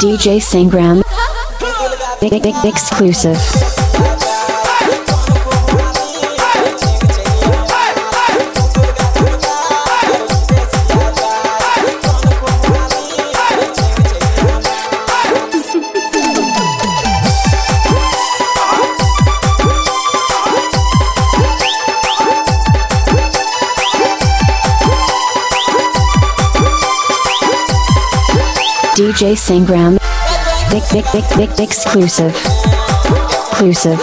DJ Sangram. Ex- ex- Exclusive. DJ Sangram. Ex- ex- ex- ex- Exclusive. Exclusive.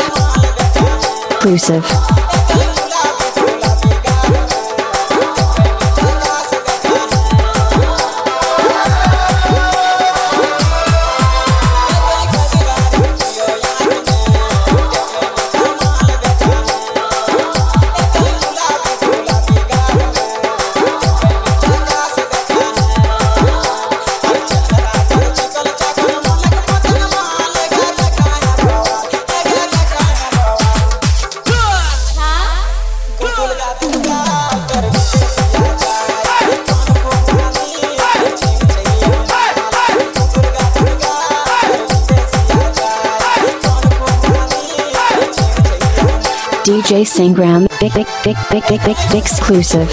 Exclusive. DJ Sangram. Ex- ex- ex- ex- ex- ex- Exclusive.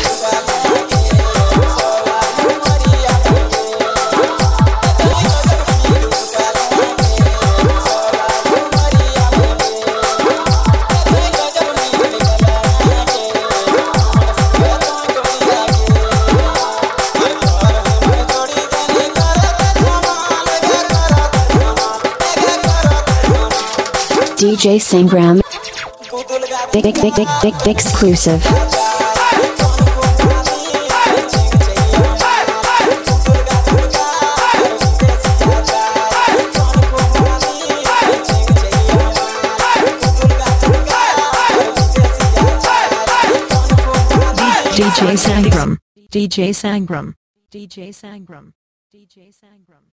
DJ Sangram. Ex- ex- ex- ex- Exclusive. DJ Sangram. DJ Sangram. DJ Sangram. DJ Sangram.